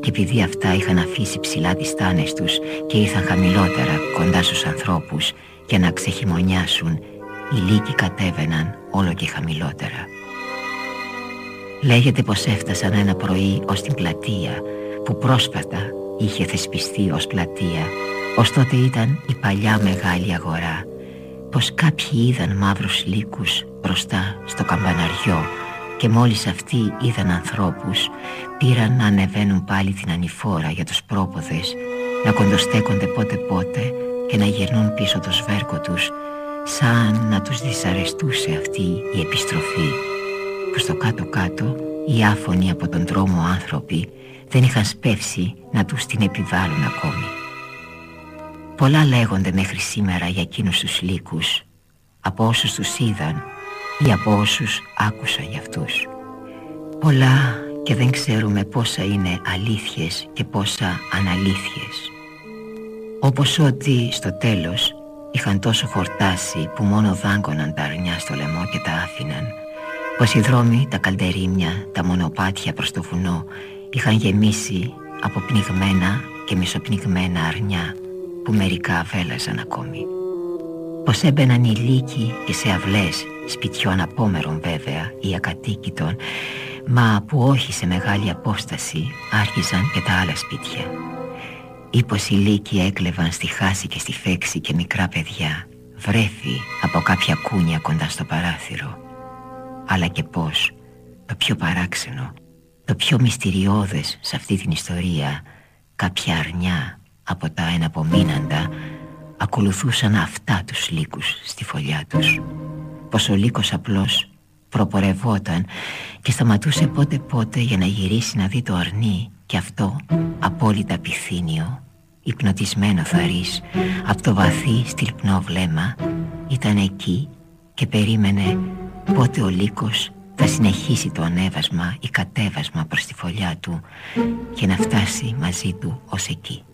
Και επειδή αυτά είχαν αφήσει ψηλά τις τάνες τους και ήρθαν χαμηλότερα κοντά στους ανθρώπους για να ξεχειμονιάσουν, οι λύκοι κατέβαιναν όλο και χαμηλότερα. Λέγεται πως έφτασαν ένα πρωί ως την πλατεία που πρόσφατα είχε θεσπιστεί ως πλατεία ως τότε ήταν η παλιά μεγάλη αγορά πως κάποιοι είδαν μαύρους λύκους μπροστά στο καμπαναριό και μόλις αυτοί είδαν ανθρώπους πήραν να ανεβαίνουν πάλι την ανηφόρα για τους πρόποδες να κοντοστέκονται πότε πότε και να γυρνούν πίσω το σβέρκο τους σαν να τους δυσαρεστούσε αυτή η επιστροφή που στο κάτω-κάτω οι άφωνοι από τον δρόμο άνθρωποι δεν είχαν σπεύσει να τους την επιβάλλουν ακόμη. Πολλά λέγονται μέχρι σήμερα για εκείνους τους λύκους από όσους τους είδαν ή από όσους άκουσαν για αυτούς. Πολλά και δεν ξέρουμε πόσα είναι αλήθειες και πόσα αναλήθειες. Όπως ότι στο τέλος είχαν τόσο χορτάσει που μόνο δάγκωναν τα αρνιά στο λαιμό και τα άφηναν πως οι δρόμοι, τα καλτερίμια, τα μονοπάτια προς το βουνό είχαν γεμίσει από πνιγμένα και μισοπνιγμένα αρνιά που μερικά αβέλαζαν ακόμη. Πως έμπαιναν οι λύκοι και σε αυλές σπιτιών απόμερων βέβαια ή ακατοίκητων μα που όχι σε μεγάλη απόσταση άρχιζαν και τα άλλα σπίτια. Ή πως οι λύκοι έκλεβαν στη χάση και στη φέξη και μικρά παιδιά βρέφη από κάποια κούνια κοντά στο παράθυρο. Αλλά και πως, το πιο παράξενο, το πιο μυστηριώδες σε αυτή την ιστορία κάποια αρνιά από τα εναπομείναντα ακολουθούσαν αυτά τους λύκους στη φωλιά τους πως ο λύκος απλώς προπορευόταν και σταματούσε πότε πότε για να γυρίσει να δει το αρνί και αυτό απόλυτα πυθύνιο υπνοτισμένο θαρής από το βαθύ στυλπνό βλέμμα ήταν εκεί και περίμενε πότε ο λύκος θα συνεχίσει το ανέβασμα ή κατέβασμα προς τη φωλιά του και να φτάσει μαζί του ως εκεί.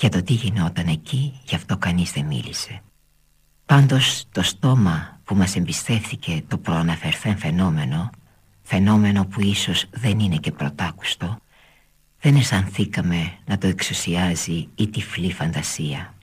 Για το τι γινόταν εκεί, γι' αυτό κανείς δεν μίλησε. Πάντως το στόμα που μας εμπιστεύθηκε το προαναφερθέν φαινόμενο, φαινόμενο που ίσως δεν είναι και πρωτάκουστο, δεν αισθανθήκαμε να το εξουσιάζει η τυφλή φαντασία.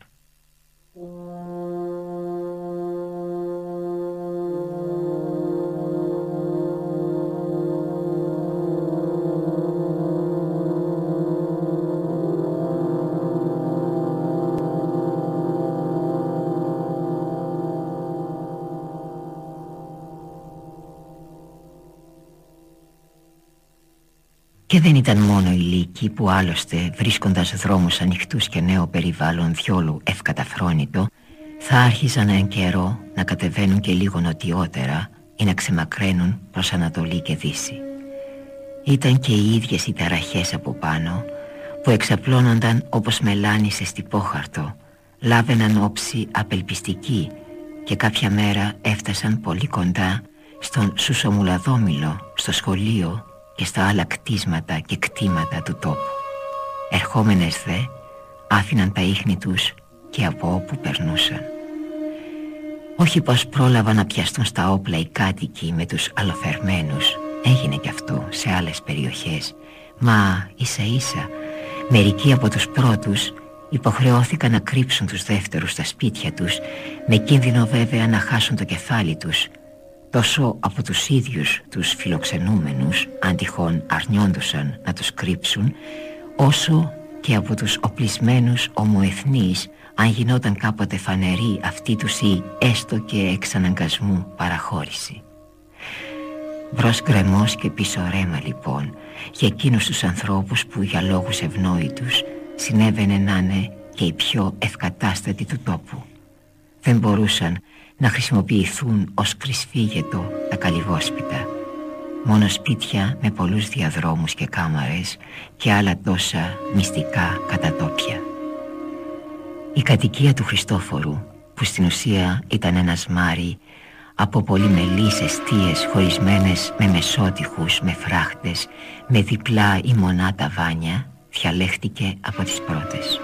Και δεν ήταν μόνο οι λύκοι που άλλωστε βρίσκοντας δρόμους ανοιχτούς και νέο περιβάλλον διόλου ευκαταφρόνητο θα άρχιζαν εν καιρό να κατεβαίνουν και λίγο νοτιότερα ή να ξεμακραίνουν προς Ανατολή και Δύση. Ήταν και οι ίδιες οι ταραχές από πάνω που εξαπλώνονταν όπως μελάνι σε στυπόχαρτο λάβαιναν όψη απελπιστική και κάποια μέρα έφτασαν πολύ κοντά στον Σουσομουλαδόμηλο, στο σχολείο και στα άλλα κτίσματα και κτήματα του τόπου. Ερχόμενες δε άφηναν τα ίχνη τους και από όπου περνούσαν. Όχι πως πρόλαβαν να πιαστούν στα όπλα οι κάτοικοι με τους αλοφερμένους, έγινε κι αυτό σε άλλες περιοχές, μα ίσα ίσα μερικοί από τους πρώτους Υποχρεώθηκαν να κρύψουν τους δεύτερους στα σπίτια τους με κίνδυνο βέβαια να χάσουν το κεφάλι τους τόσο από τους ίδιους τους φιλοξενούμενους αν τυχόν αρνιόντουσαν να τους κρύψουν όσο και από τους οπλισμένους ομοεθνείς αν γινόταν κάποτε φανερή αυτή τους η έστω και εξαναγκασμού παραχώρηση. Μπρος γκρεμός και πίσω ρέμα λοιπόν για εκείνους τους ανθρώπους που για λόγους ευνόητους συνέβαινε να είναι και οι πιο ευκατάστατοι του τόπου. Δεν μπορούσαν να χρησιμοποιηθούν ως κρυσφύγετο τα καλυβόσπιτα. Μόνο σπίτια με πολλούς διαδρόμους και κάμαρες και άλλα τόσα μυστικά κατατόπια. Η κατοικία του Χριστόφορου, που στην ουσία ήταν ένας μάρι από πολυμελείς εστίες χωρισμένες με μεσότυχους, με φράχτες, με διπλά ή μονά ταβάνια, διαλέχτηκε από τις πρώτες.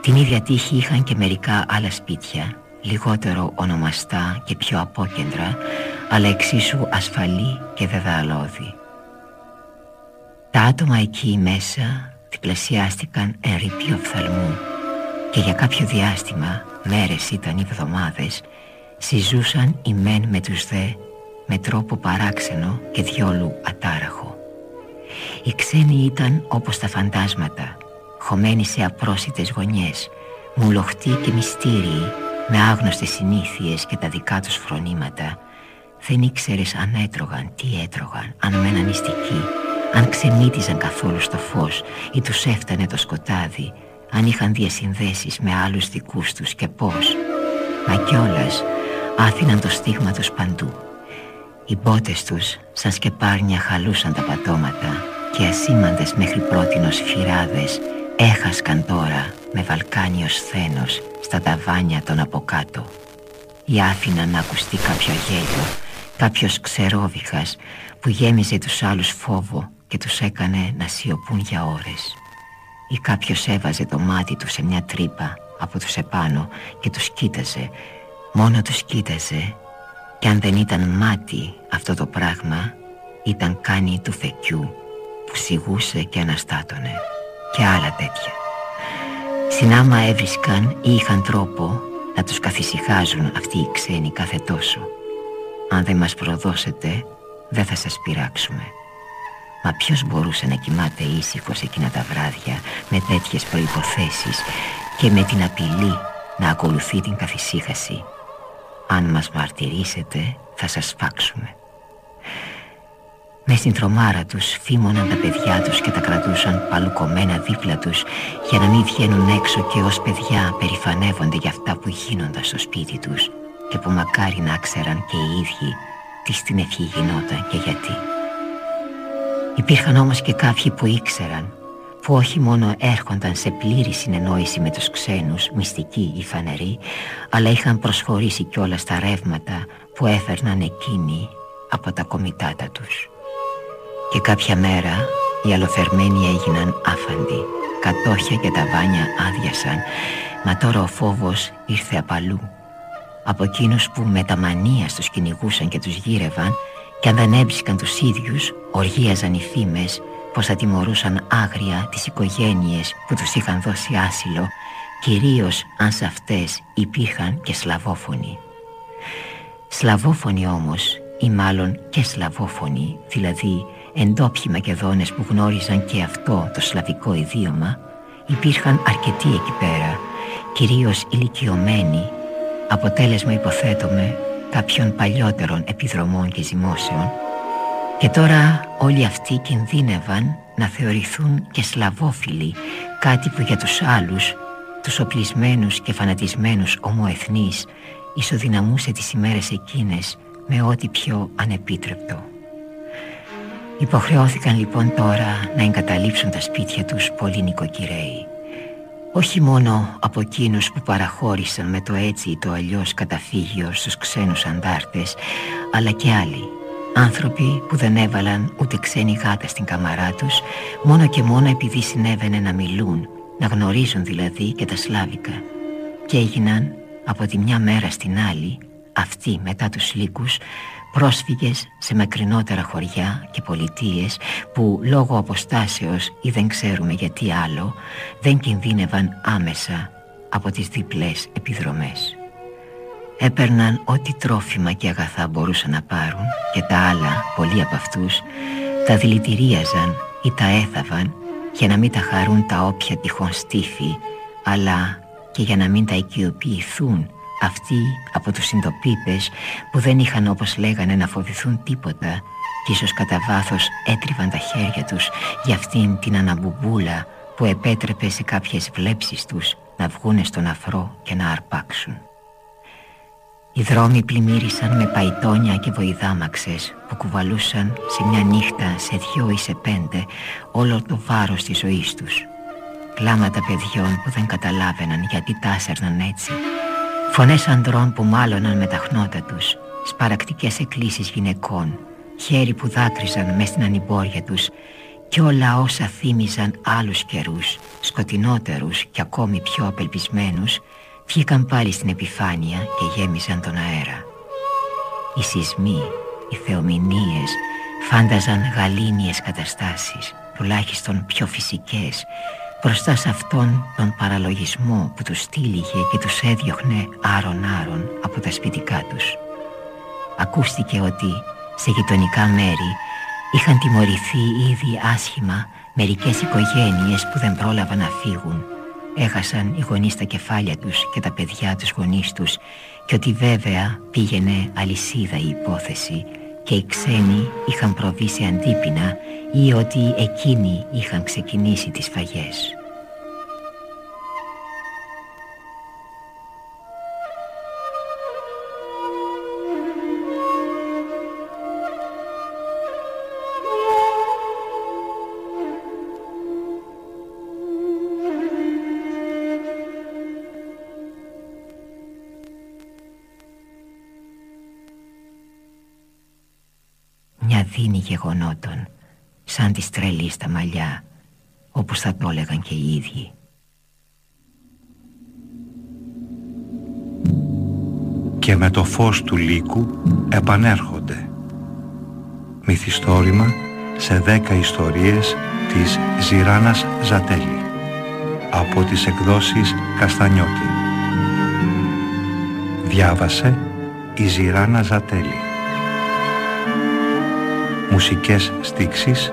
Την ίδια τύχη είχαν και μερικά άλλα σπίτια, λιγότερο ονομαστά και πιο απόκεντρα, αλλά εξίσου ασφαλή και δεδαλώδη. Τα άτομα εκεί μέσα διπλασιάστηκαν εν ρηπείο φθαλμού και για κάποιο διάστημα, μέρες ήταν ή εβδομάδες, συζούσαν οι μεν με τους δε με τρόπο παράξενο και διόλου ατάραχο. Οι ξένοι ήταν όπως τα φαντάσματα, χωμένοι σε απρόσιτες γωνιές, μουλοχτοί και μυστήριοι, με άγνωστες συνήθειες και τα δικά τους φρονήματα. Δεν ήξερες αν έτρωγαν, τι έτρωγαν, αν μέναν νηστικοί, αν ξεμύτιζαν καθόλου στο φως ή τους έφτανε το σκοτάδι, αν είχαν διασυνδέσεις με άλλους δικούς τους και πώς. Μα κιόλας άφηναν το στίγμα τους παντού. Οι μπότες τους σαν σκεπάρνια χαλούσαν τα πατώματα και ασήμαντες μέχρι πρότινος φυράδες έχασκαν τώρα με βαλκάνιος σθένος στα ταβάνια των από κάτω. Ή άφηναν να ακουστεί κάποιο γέλιο, κάποιος ξερόβιχας που γέμιζε τους άλλους φόβο και τους έκανε να σιωπούν για ώρες. Ή κάποιος έβαζε το μάτι του σε μια τρύπα από τους επάνω και τους κοίταζε, μόνο τους κοίταζε και αν δεν ήταν μάτι αυτό το πράγμα ήταν κάνει του φεκιού που σιγούσε και αναστάτωνε και άλλα τέτοια. Συνάμα έβρισκαν ή είχαν τρόπο να τους καθησυχάζουν αυτοί οι ξένοι κάθε τόσο. Αν δεν μας προδώσετε, δεν θα σας πειράξουμε. Μα ποιος μπορούσε να κοιμάται ήσυχος εκείνα τα βράδια με τέτοιες προϋποθέσεις και με την απειλή να ακολουθεί την καθησύχαση; Αν μας μαρτυρήσετε θα σας φάξουμε. Με στην τρομάρα τους φήμωναν τα παιδιά τους και τα κρατούσαν παλουκωμένα δίπλα τους για να μην βγαίνουν έξω και ως παιδιά περηφανεύονται για αυτά που γίνονταν στο σπίτι τους και που μακάρι να ξέραν και οι ίδιοι τι στην ευχή γινόταν και γιατί. Υπήρχαν όμως και κάποιοι που ήξεραν που όχι μόνο έρχονταν σε πλήρη συνεννόηση με τους ξένους, μυστικοί ή φανεροί, αλλά είχαν προσχωρήσει κιόλας τα ρεύματα που έφερναν εκείνοι από τα κομιτάτα τους. Και κάποια μέρα οι αλοθερμένοι έγιναν άφαντοι, κατόχια και τα βάνια άδειασαν, μα τώρα ο φόβος ήρθε απαλού. Από εκείνους που με τα μανία τους κυνηγούσαν και τους γύρευαν και αν δεν έβρισκαν τους ίδιους, οργίαζαν οι φήμες πως θα τιμωρούσαν άγρια τις οικογένειες που τους είχαν δώσει άσυλο, κυρίως αν σε αυτές υπήρχαν και σλαβόφωνοι. Σλαβόφωνοι όμως, ή μάλλον και σλαβόφωνοι, δηλαδή εντόπιοι Μακεδόνες που γνώριζαν και αυτό το σλαβικό ιδίωμα, υπήρχαν αρκετοί εκεί πέρα, κυρίως ηλικιωμένοι, αποτέλεσμα υποθέτουμε κάποιων παλιότερων επιδρομών και ζυμώσεων, και τώρα όλοι αυτοί κινδύνευαν να θεωρηθούν και σλαβόφιλοι, κάτι που για τους άλλους, τους οπλισμένους και φανατισμένους ομοεθνείς, ισοδυναμούσε τις ημέρες εκείνες με ό,τι πιο ανεπίτρεπτο. Υποχρεώθηκαν λοιπόν τώρα να εγκαταλείψουν τα σπίτια τους πολλοί νοικοκυρέοι. Όχι μόνο από εκείνους που παραχώρησαν με το έτσι ή το αλλιώς καταφύγιο στους ξένους αντάρτες, αλλά και άλλοι Άνθρωποι που δεν έβαλαν ούτε ξένη γάτα στην καμαρά τους Μόνο και μόνο επειδή συνέβαινε να μιλούν Να γνωρίζουν δηλαδή και τα Σλάβικα Και έγιναν από τη μια μέρα στην άλλη Αυτοί μετά τους λύκους πρόσφυγες σε μακρινότερα χωριά και πολιτείες που λόγω αποστάσεως ή δεν ξέρουμε γιατί άλλο δεν κινδύνευαν άμεσα από τις διπλές επιδρομές. Έπαιρναν ό,τι τρόφιμα και αγαθά μπορούσαν να πάρουν και τα άλλα, πολλοί από αυτούς, τα δηλητηρίαζαν ή τα έθαβαν για να μην τα χαρούν τα όποια τυχόν στήφη, αλλά και για να μην τα οικειοποιηθούν αυτοί από τους συντοπίπες που δεν είχαν όπως λέγανε να φοβηθούν τίποτα και ίσως κατά βάθος έτριβαν τα χέρια τους για αυτήν την αναμπουμπούλα που επέτρεπε σε κάποιες βλέψεις τους να βγούνε στον αφρό και να αρπάξουν. Οι δρόμοι πλημμύρισαν με παϊτόνια και βοηδάμαξες που κουβαλούσαν σε μια νύχτα σε δυο ή σε πέντε όλο το βάρος της ζωής τους. Κλάματα παιδιών που δεν καταλάβαιναν γιατί τάσερναν έτσι. Φωνές ανδρών που μάλωναν με τα χνότα τους. Σπαρακτικές εκκλήσεις γυναικών. Χέρι που δάκρυζαν μες στην ανημπόρια τους και όλα όσα θύμιζαν άλλους καιρούς, σκοτεινότερους και ακόμη πιο απελπισμένους, βγήκαν πάλι στην επιφάνεια και γέμισαν τον αέρα. Οι σεισμοί, οι θεομηνίες φάνταζαν γαλήνιες καταστάσεις, τουλάχιστον πιο φυσικές, μπροστά σε αυτόν τον παραλογισμό που τους στήλιγε και τους έδιωχνε άρον-άρον από τα σπιτικά τους. Ακούστηκε ότι σε γειτονικά μέρη είχαν τιμωρηθεί ήδη άσχημα μερικές οικογένειες που δεν πρόλαβαν να φύγουν έχασαν οι γονείς τα κεφάλια τους και τα παιδιά τους γονείς τους και ότι βέβαια πήγαινε αλυσίδα η υπόθεση και οι ξένοι είχαν προβεί σε αντίπεινα ή ότι εκείνοι είχαν ξεκινήσει τις φαγές. δίνει γεγονότων σαν τη τρελή στα μαλλιά όπως θα το έλεγαν και οι ίδιοι. Και με το φως του λύκου επανέρχονται. Μυθιστόρημα σε δέκα ιστορίες της Ζηράνας Ζατέλη από τις εκδόσεις Καστανιώτη. Διάβασε η Ζηράνα Ζατέλη. Μουσικές στίξεις